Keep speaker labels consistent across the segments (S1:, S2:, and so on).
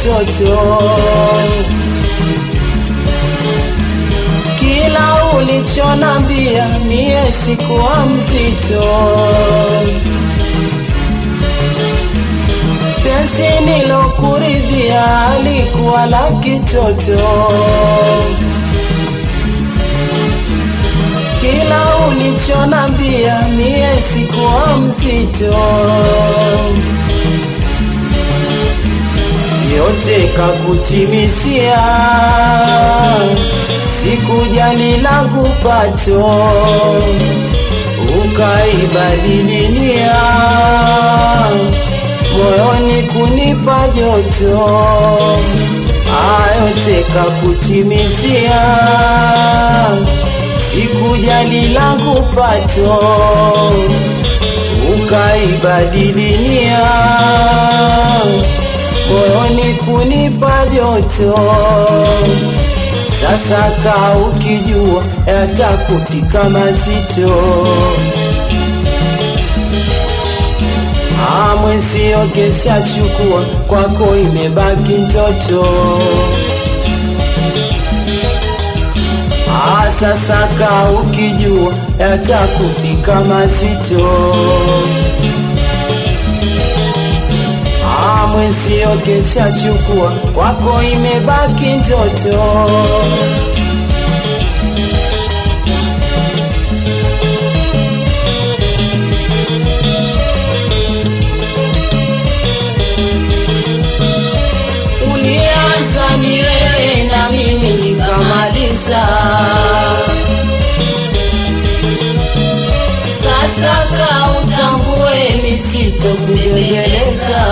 S1: kitoto. Kila ulichonambia mie sikuwa mzito. Penzi nilokuridhia alikuwa la kitoto. Kila ulichonambia mie sikuwa mzito. Yote kakutimizia, sikujali langu pato, ukaibadilinia. Moyoni kunipa joto. Ayote kakutimizia, sikujali langu pato, ukaibadilinia moyoni kunipa joto. Sasa kaa ukijua yatakufika mazito. Mwenzio kesha chukua kwako, imebaki mtoto. Ah, sasa kaa ukijua yatakufika mazito. Ah, mwenzio kesha chukua kwako, imebaki mtoto. Kubembeleza.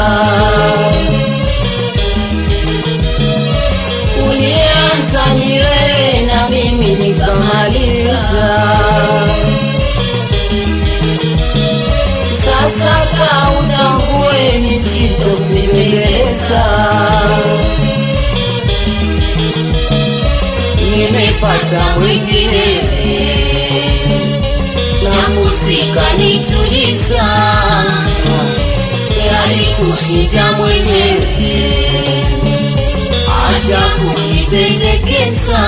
S1: Ulianza ni wewe na mimi nikamaliza. Sasa kaa utambue misito kubembeleza. Nimepata mwingine na musika nituliza, yalikushinda mwenyewe, acha kunipendekeza.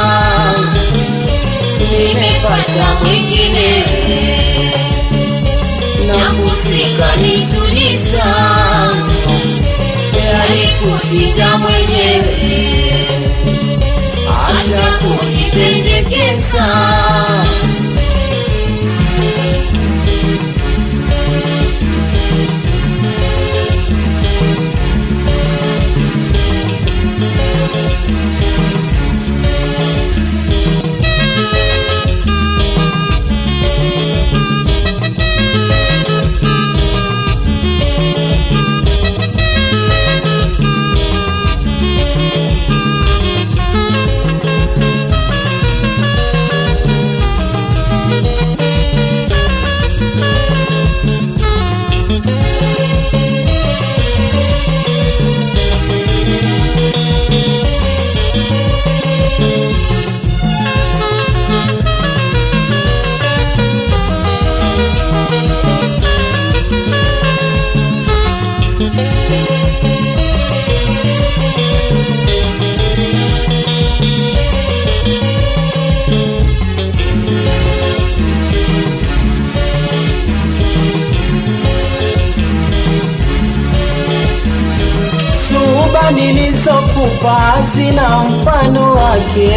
S1: Nimepata mwingine na kusika nituliza, yalikushinda mwenyewe, acha kunipendekeza. Nilizokupa hazina mfano wake,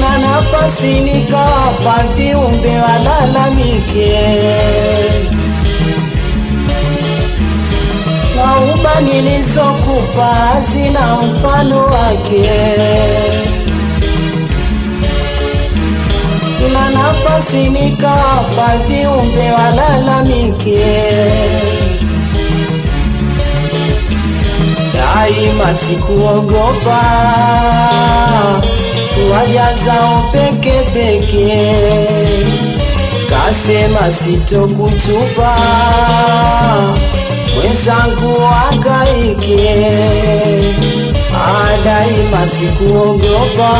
S1: na nafasi nikawapa viumbe walalamike. Nauba nilizokupa hazina mfano wake, na nafasi nikawapa viumbe walalamike. Daima sikuogopa. Wajazao peke peke, kasema sitokutupa. Mwenzangu angaike. Daima sikuogopa.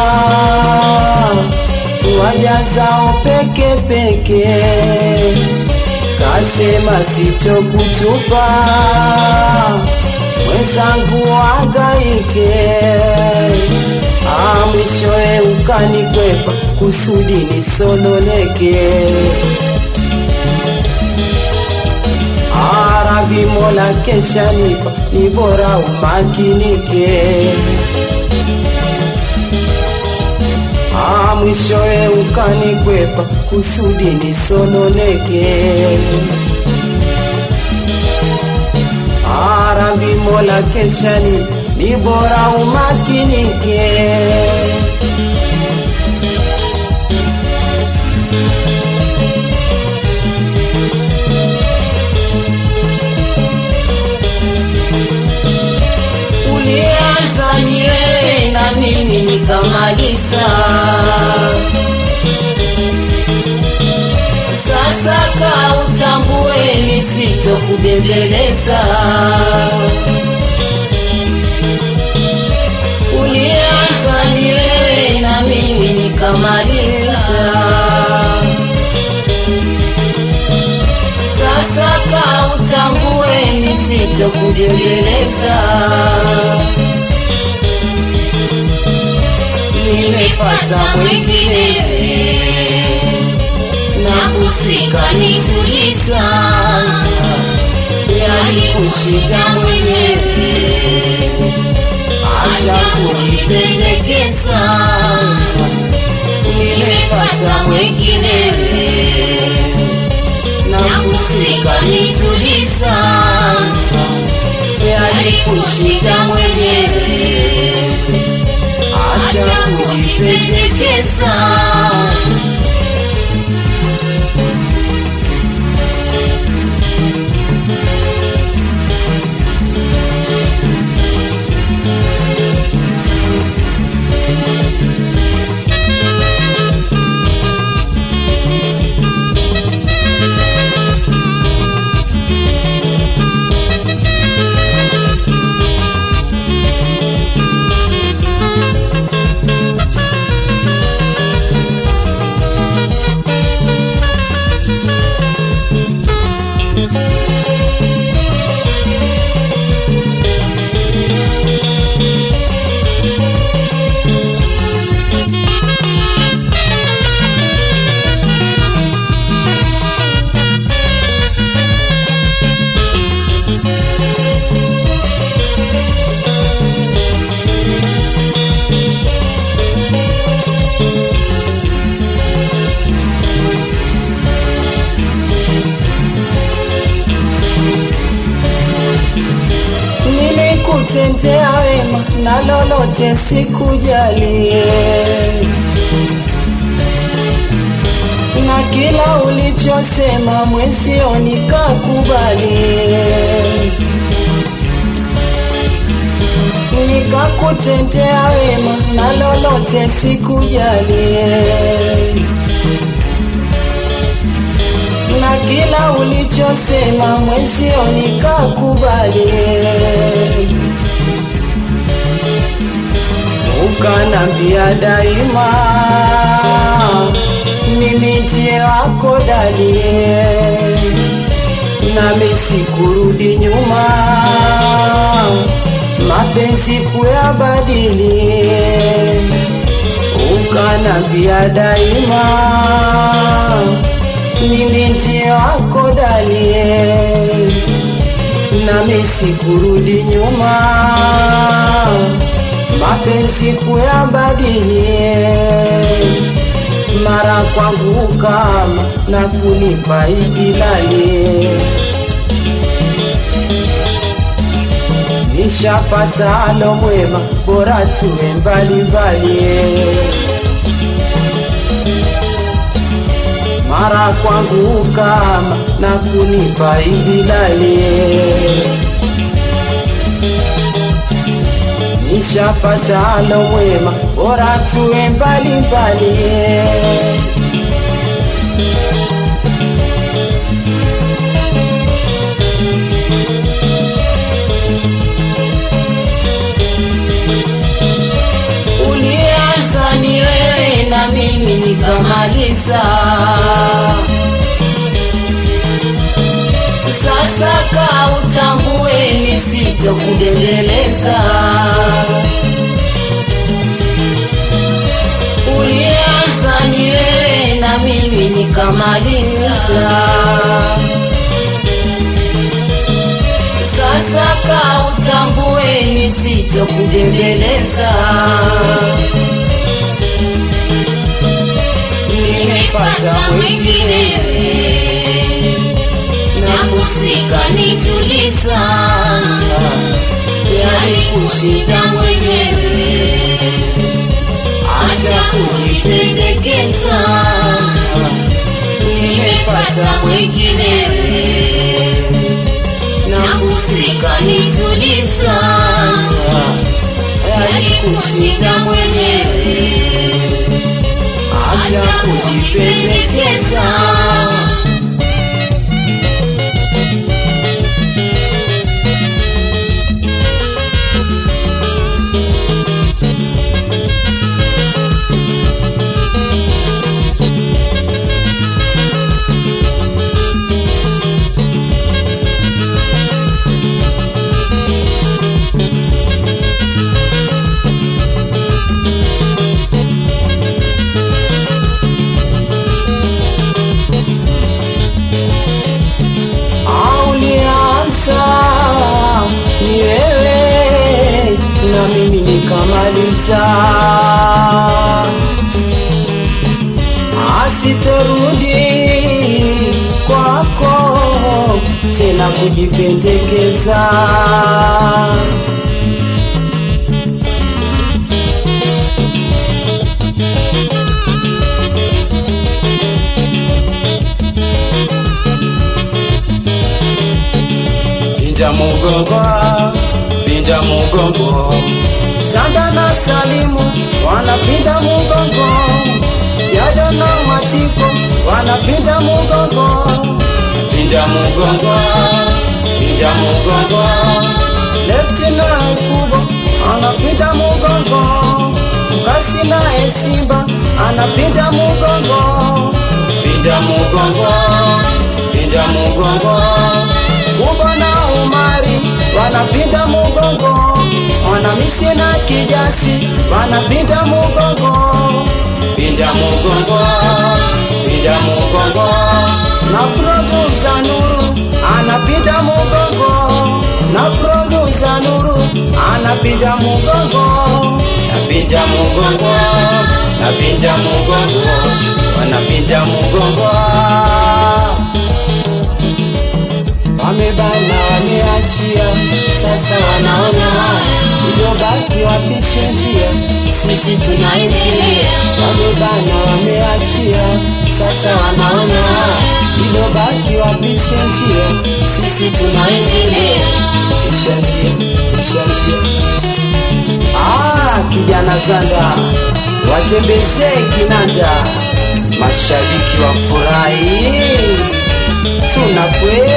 S1: Wajazao peke peke, kasema sitokutupa mwenzangu wangaike amwishoe mwishowe ukanikwepa kusudi nisononeke. Arabi Mola kesha nipa ni bora umakinike. Ah, mwishowe ukanikwepa kusudi nisononeke Arabi Mola keshani, ni bora umakinike
S2: ulianza ni na mimi nikamaliza. Nisitokubembeleza. Ulianza na mimi nikamaliza. Sasa ka utambue nisitokubembeleza. Nimepata mwingine na kusika nituliza, yalikushinda mwenyewe, acha kujipendekeza. Nimepata mwingine na kusika nituliza, yalikushinda mwenyewe, acha kujipendekeza.
S1: Lolote sikujalie, na kila ulichosema mwenzio nikakubalie. Nikakutendea wema na lolote sikujalie. Na kila ulichosema mwenzio nikakubali, ukanambia daima mimi ndiye wako dalie, nami sikurudi nyuma, mapenzi kuyabadili, ukanambia daima mimi ndiye wako dalie, nami sikurudi nyuma, mapenzi kuyabadilie, mara kwangu kama na kunipa igilali, nishapata alo mwema, bora tuwe mbali mbali. Mara kwangu kama na kunipa igilali, nishapata na mwema, bora tuwe mbali mbali.
S2: Ni wewe na mimi nikamaliza. Nisitokubembeleza. Ulianza niwewe na mimi nikamaliza. Sasa ka utambue kudendeleza Nimepata mwingine nakusika nituliza, yalikushinda mwenyewe, acha kunipendekeza. Nimepata mwingine. Nakusika nituliza, yalikushinda mwenyewe, acha kunipendekeza. Nikamaliza, asitarudi kwako tena kujipendekeza.
S1: Pinja mugongo, pinja mugongo,
S2: Sanda na Salimu wanapinda mugongo, Yado na Matiko wanapinda mugongo,
S1: pinda mugongo, pinda mugongo,
S2: Lefti na Ekubo anapinda mugongo, Kasi na Esimba anapinda mugongo,
S1: pinda mugongo, pinda mugongo,
S2: Kubo na Umari wanapinda mugongo, Mwanamisi na Kijasi wanapinda mugongo,
S1: pinja mugongo, pinja mugongo,
S2: na produsa Nuru anapinda mugongo, na produsa Nuru anapinda mugongo.
S1: napinda mugongo, napinda mugongo, wanapinda mugongo.
S2: Wamebana wameachia, sasa wanaona iliyobaki wapishe njia, sisi tunaingilia. Wamebana wameachia, sasa wanaona haya, wapisha njia, sisi tunaingilia. Ah, kijana Zanda, watembezee kinanda, mashabiki wafurahi, tunakwenda